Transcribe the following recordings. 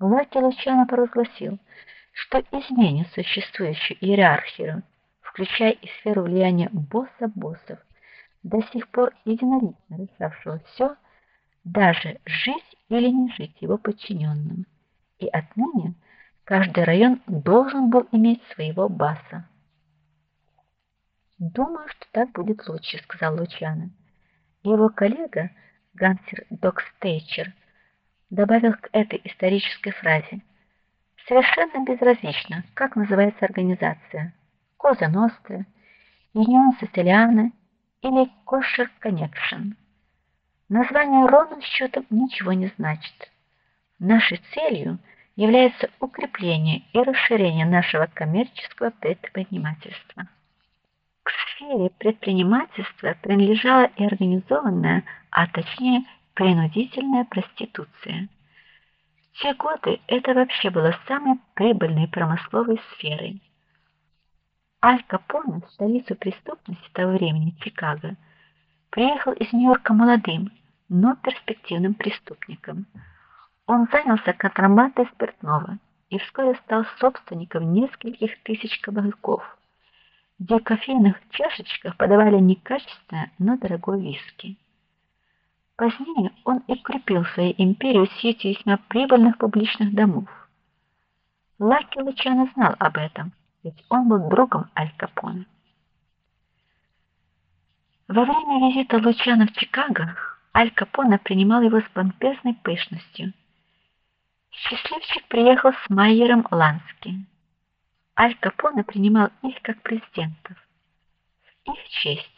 Лаки Лучано провозгласил, что изменит существующую иерархию, включая и сферу влияния босса боссов, до сих пор единолично решавшего все, даже жить или не жить его подчиненным. И отныне каждый район должен был иметь своего баса. Думаю, что так будет лучше, сказал Лучано. Его коллега Гансер Докстейчер добавил к этой исторической фразе: Совершенно безразлично, как называется организация: Коза Ностра, Union Siciliana или Kosher Connection. Название ровным счетом ничего не значит. Нашей целью является укрепление и расширение нашего коммерческого предпринимательства. К сфере предпринимательства принадлежала и организованная, а точнее принудительная проституция. В те годы это вообще было самой прибыльной промысловой сферой. Аль Капоне, в столицу преступности того времени, Чикаго, приехал из Нью-Йорка молодым, но перспективным преступником. Он занялся контрабандой спиртного и вскоре стал собственником нескольких тысяч кабаков, где в кофейных чашечках подавали некачественное, но дорогое виски. Позднее он и укрепил свою империю сети весьма прибыльных публичных домов. Лаки Лучано знал об этом ведь он был другом Аль Капоне. Во время визита Лучано в Чикаго Аль Капоне принимал его с помпезной пышностью. Счастливчик приехал с Майером Лански. Аль Капоне принимал их как президентов. В их честь,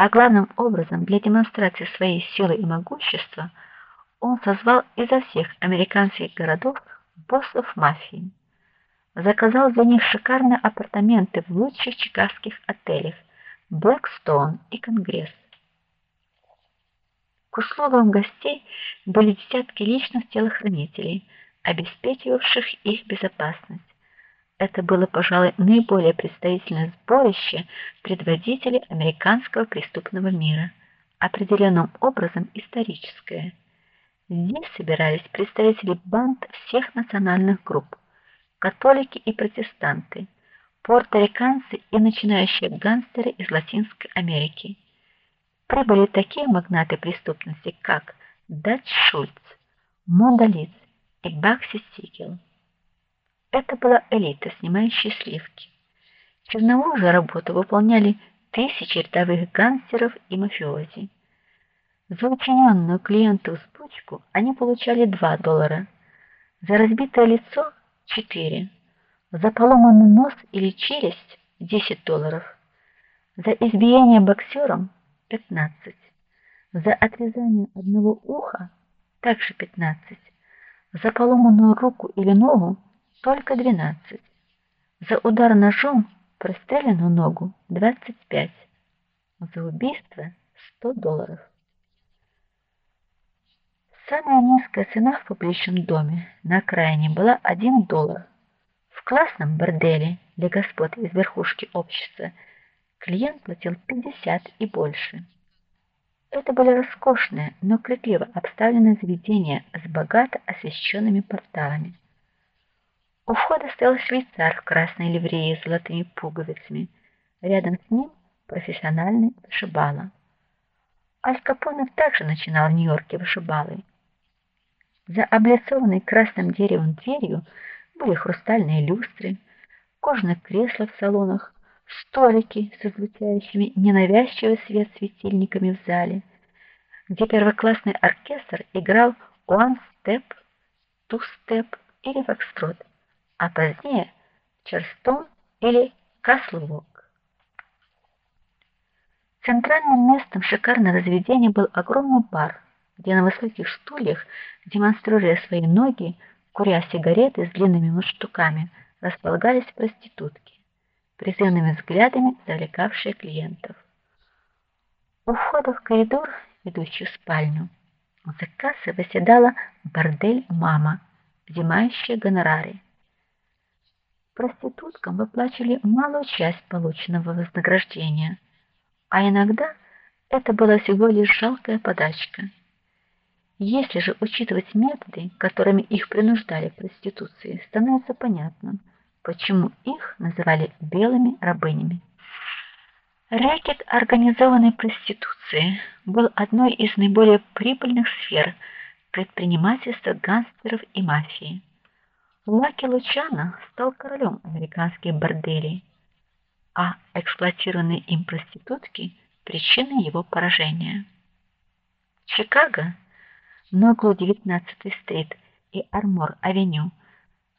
а главным образом для демонстрации своей силы и могущества, он созвал изо всех американских городов боссов мафии заказал для них шикарные апартаменты в лучших чикагских отелях Blackstone и Конгресс. К услугам гостей были десятки личных телохранителей, обеспечивавших их безопасность. Это было, пожалуй, наиболее представительное сборище предводителей американского преступного мира, определенным образом историческое. Здесь собирались представители банд всех национальных групп католики и протестанты, порториканцы и начинающие гангстеры из Латинской Америки. Прибыли такие магнаты преступности, как Дач Шульц, Мондалиц и Бакси Сигел. Это была элита, снимающая сливки. Черновую работу выполняли тысячи рядовых гангстеров и мафиози. За учиненную клиенту взбучку они получали 2 доллара. За разбитое лицо 4. За поломанный нос или челюсть 10 долларов. За избиение боксером 15. За отрезание одного уха также 15. За поломанную руку или ногу только 12. За удар ножом простреленную ногу 25. За убийство 100 долларов. Самая низкая цена в публичном доме на окраине была 1 доллар. В классном борделе для господ из верхушки общества клиент платил 50 и больше. Это были роскошные, но крикливо обставленные заведения с богато освещенными порталами. У входа стоял швейцар в красной ливрее с золотыми пуговицами. Рядом с ним профессиональный вышибала. Аль Капоне также начинал в Нью-Йорке вышибалой. За облицованной красным деревом дверью были хрустальные люстры, кожаные кресла в салонах, столики с излучающими ненавязчивый свет светильниками в зале, где первоклассный оркестр играл one step, two step или фокстрот, а позднее чарстон или каслвок. Центральным местом шикарного заведения был огромный бар где на высоких стульях, демонстрируя свои ноги, куря сигареты с длинными мундштуками, располагались проститутки, призывными взглядами завлекавшие клиентов. У входа в коридор, ведущий в спальню, за кассой восседала бордель мама, взимающая гонорары. Проституткам выплачивали малую часть полученного вознаграждения, а иногда это была всего лишь жалкая подачка. Если же учитывать методы, которыми их принуждали к проституции, становится понятным, почему их называли белыми рабынями. Рэкет организованной проституции был одной из наиболее прибыльных сфер предпринимательства гангстеров и мафии. Лаки Лучано стал королем американских борделей, а эксплуатированные им проститутки причиной его поражения. Чикаго на углу 19-й стрит и Армор-авеню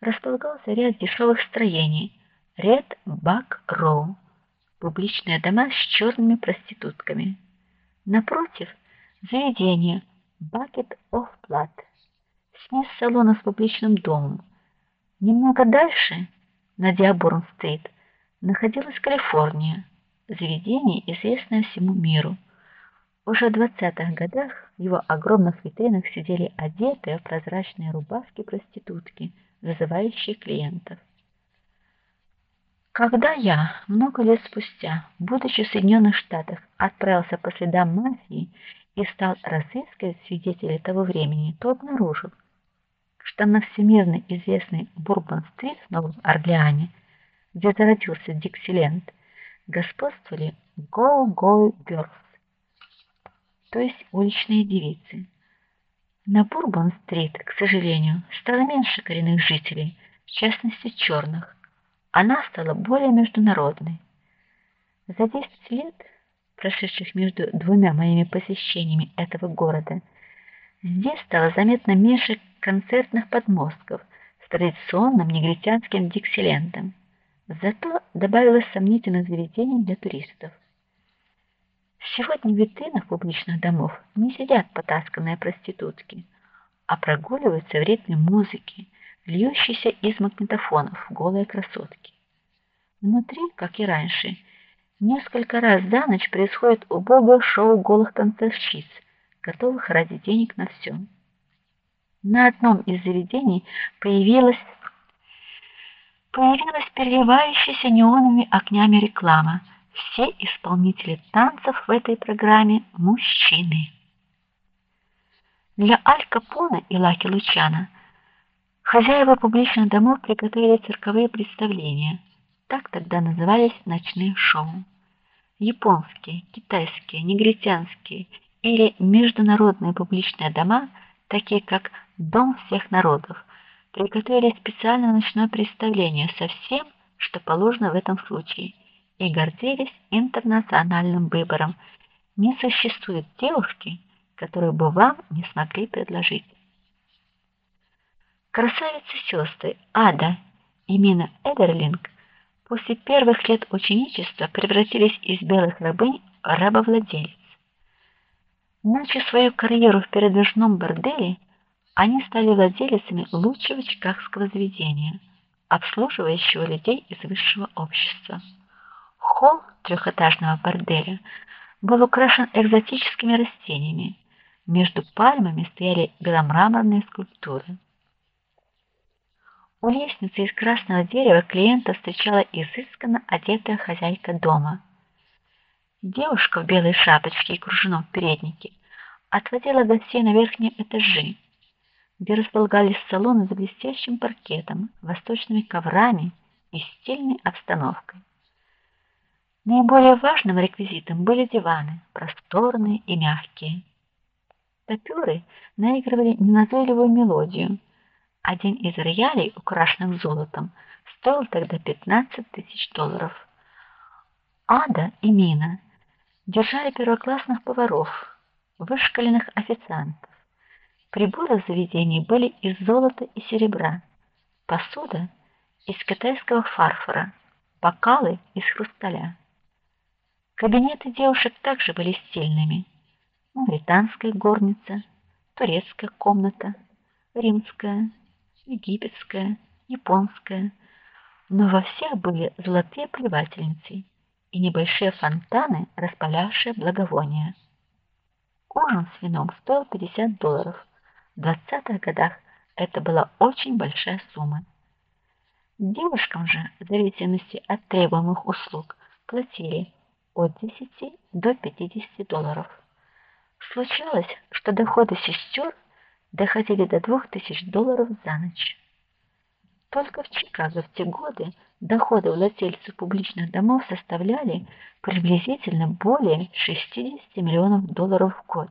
располагался ряд дешевых строений Red Buck Row, публичные дома с черными проститутками. Напротив заведение Bucket of Blood, смесь салона с публичным домом. Немного дальше, на Диаборн-стрит, находилась Калифорния, заведение, известное всему миру. Уже в 20-х годах в его огромных витринах сидели одетые в прозрачные рубашки проститутки, вызывающие клиентов. Когда я много лет спустя, будучи в Соединенных Штатах, отправился по следам мафии и стал разыскивать свидетелей того времени, то обнаружил, что на всемирно известной Бурбон-стрит в Новом Орлеане, где зародился Диксиленд, господствовали go-go girls то есть уличные девицы. На Бурбон-стрит, к сожалению, стало меньше коренных жителей, в частности черных. Она стала более международной. За 10 лет, прошедших между двумя моими посещениями этого города, здесь стало заметно меньше концертных подмостков с традиционным негритянским диксилентом. Зато добавилось сомнительных заведений для туристов. Сегодня в витринах публичных домов не сидят потасканные проститутки, а прогуливаются в ритме музыки, льющейся из магнитофонов голые красотки. Внутри, как и раньше, несколько раз за ночь происходит убогое шоу голых танцовщиц, готовых ради денег на все. На одном из заведений появилась появилась переливающаяся неоновыми огнями реклама – все исполнители танцев в этой программе мужчины. Для Аль Капоне и Лаки Лучана хозяева публичных домов приготовили цирковые представления. Так тогда назывались ночные шоу. Японские, китайские, негритянские или международные публичные дома, такие как Дом всех народов, приготовили специальное ночное представление со всем, что положено в этом случае и гордились интернациональным выбором. Не существует девушки, которую бы вам не смогли предложить. Красавицы-сестры Ада и Мина Эдерлинг после первых лет ученичества превратились из белых рабынь в рабовладелец. Начав свою карьеру в передвижном борделе, они стали владелицами лучшего чикагского заведения, обслуживающего людей из высшего общества. Холл трехэтажного борделя был украшен экзотическими растениями. Между пальмами стояли беломраморные скульптуры. У лестницы из красного дерева клиента встречала изысканно одетая хозяйка дома. Девушка в белой шапочке и кружевном переднике отводила гостей на верхние этажи, где располагались салоны с блестящим паркетом, восточными коврами и стильной обстановкой. Наиболее важным реквизитом были диваны, просторные и мягкие. Топеры наигрывали неназойливую мелодию. Один из роялей, украшенных золотом, стоил тогда 15 тысяч долларов. Ада и Мина держали первоклассных поваров, вышколенных официантов. Приборы в заведении были из золота и серебра, посуда из китайского фарфора, бокалы из хрусталя. Кабинеты девушек также были стильными. Мавританская горница, турецкая комната, римская, египетская, японская, но во всех были золотые плевательницы и небольшие фонтаны, распалявшие благовония. Ужин с вином стоил 50 долларов. В 20-х годах это была очень большая сумма. Девушкам же, в зависимости от требуемых услуг, платили от 10 до 50 долларов. Случалось, что доходы сестер доходили до 2000 долларов за ночь. Только в Чикаго в те годы доходы владельцев публичных домов составляли приблизительно более 60 миллионов долларов в год.